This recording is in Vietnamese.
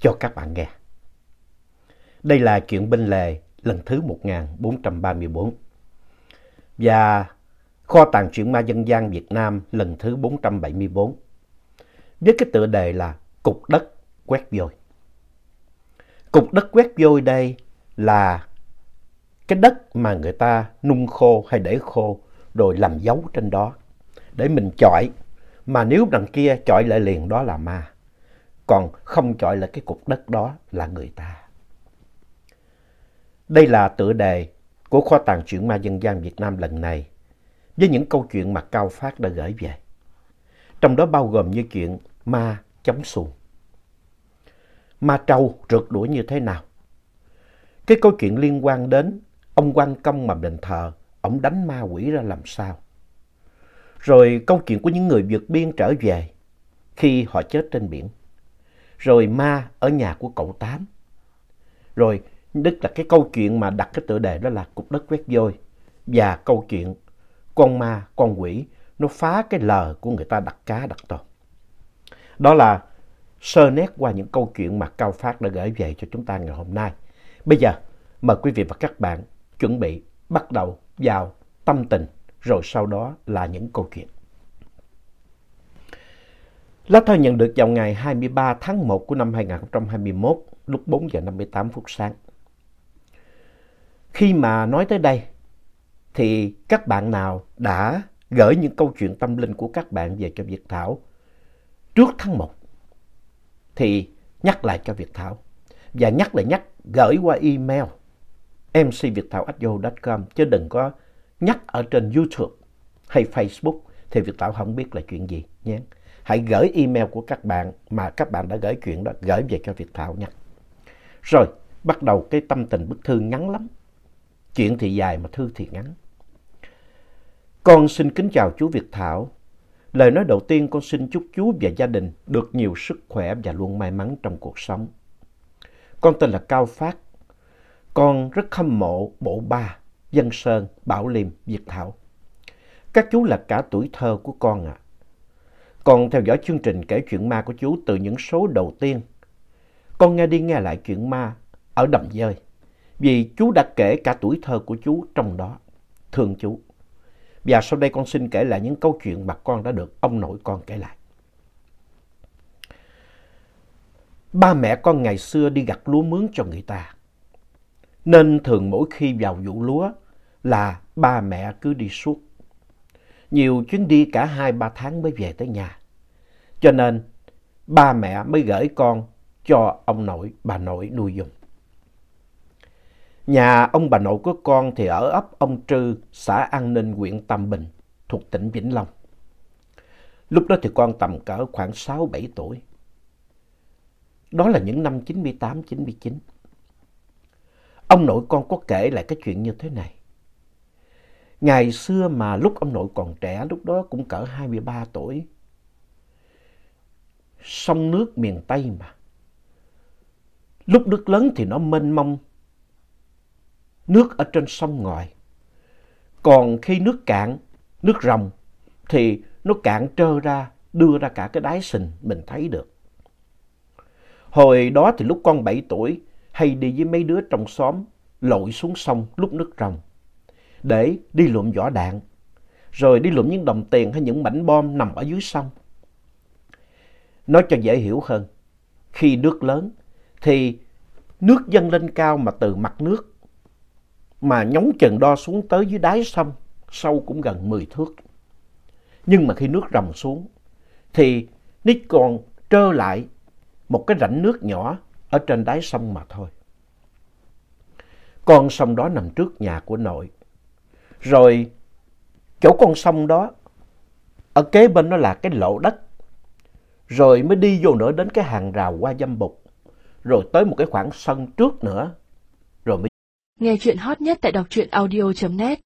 cho các bạn nghe. Đây là chuyện bên lề lần thứ 1434 và kho tàng truyện ma dân gian Việt Nam lần thứ 474 với cái tựa đề là Cục đất quét vôi. Cục đất quét vôi đây là cái đất mà người ta nung khô hay để khô rồi làm dấu trên đó để mình chọi. Mà nếu đằng kia chọi lại liền đó là ma. Còn không chọi là cái cục đất đó là người ta. Đây là tựa đề của kho tàng truyện ma dân gian Việt Nam lần này với những câu chuyện mà Cao Phát đã gửi về. Trong đó bao gồm như chuyện ma chống xuồng. Ma trâu rượt đuổi như thế nào? Cái câu chuyện liên quan đến ông quan công mà đền thờ, ông đánh ma quỷ ra làm sao? Rồi câu chuyện của những người vượt biên trở về khi họ chết trên biển. Rồi ma ở nhà của cậu Tám. Rồi đức là cái câu chuyện mà đặt cái tựa đề đó là cục đất quét vôi. Và câu chuyện con ma, con quỷ nó phá cái lờ của người ta đặt cá đặt tôm. Đó là sơ nét qua những câu chuyện mà Cao Phát đã gửi về cho chúng ta ngày hôm nay. Bây giờ mời quý vị và các bạn chuẩn bị bắt đầu vào tâm tình rồi sau đó là những câu chuyện. Lá thư nhận được vào ngày 23 tháng 1 của năm 2021 lúc 4 giờ 58 phút sáng. Khi mà nói tới đây, thì các bạn nào đã gửi những câu chuyện tâm linh của các bạn về cho Việt Thảo trước tháng 1 thì nhắc lại cho Việt Thảo và nhắc lại nhắc, gửi qua email mcviệtthảo.com chứ đừng có nhắc ở trên YouTube hay Facebook, thì Việt Thảo không biết là chuyện gì nhé. Hãy gửi email của các bạn mà các bạn đã gửi chuyện đó gửi về cho Việt Thảo nha. Rồi, bắt đầu cái tâm tình bức thư ngắn lắm. Chuyện thì dài mà thư thì ngắn. Con xin kính chào chú Việt Thảo. Lời nói đầu tiên con xin chúc chú và gia đình được nhiều sức khỏe và luôn may mắn trong cuộc sống. Con tên là Cao Phát. Con rất hâm mộ bộ ba, Dân Sơn, Bảo Liêm, Việt Thảo. Các chú là cả tuổi thơ của con ạ. À. Con theo dõi chương trình kể chuyện ma của chú từ những số đầu tiên. Con nghe đi nghe lại chuyện ma ở đầm dơi. Vì chú đã kể cả tuổi thơ của chú trong đó. Thương chú. Và sau đây con xin kể lại những câu chuyện mà con đã được ông nội con kể lại. Ba mẹ con ngày xưa đi gặt lúa mướn cho người ta. Nên thường mỗi khi vào vụ lúa là ba mẹ cứ đi suốt. Nhiều chuyến đi cả hai ba tháng mới về tới nhà. Cho nên ba mẹ mới gửi con cho ông nội, bà nội nuôi dùng. Nhà ông bà nội của con thì ở ấp ông Trư, xã An Ninh, huyện Tam Bình, thuộc tỉnh Vĩnh Long. Lúc đó thì con tầm cỡ khoảng 6-7 tuổi. Đó là những năm 98-99. Ông nội con có kể lại cái chuyện như thế này. Ngày xưa mà lúc ông nội còn trẻ, lúc đó cũng cỡ 23 tuổi. Sông nước miền Tây mà. Lúc nước lớn thì nó mênh mông, nước ở trên sông ngòi. Còn khi nước cạn, nước rồng, thì nó cạn trơ ra, đưa ra cả cái đáy sình mình thấy được. Hồi đó thì lúc con 7 tuổi, hay đi với mấy đứa trong xóm, lội xuống sông lúc nước rồng, để đi lượm vỏ đạn, rồi đi lượm những đồng tiền hay những mảnh bom nằm ở dưới sông. Nói cho dễ hiểu hơn, khi nước lớn thì nước dâng lên cao mà từ mặt nước mà nhóng chừng đo xuống tới dưới đáy sông, sâu cũng gần 10 thước. Nhưng mà khi nước rầm xuống, thì nó còn trơ lại một cái rãnh nước nhỏ ở trên đáy sông mà thôi. Con sông đó nằm trước nhà của nội. Rồi chỗ con sông đó, ở kế bên nó là cái lộ đất. Rồi mới đi vô nữa đến cái hàng rào qua dâm bục. rồi tới một cái khoảng sân trước nữa, rồi mới Nghe chuyện hot nhất tại đọc truyện audio.net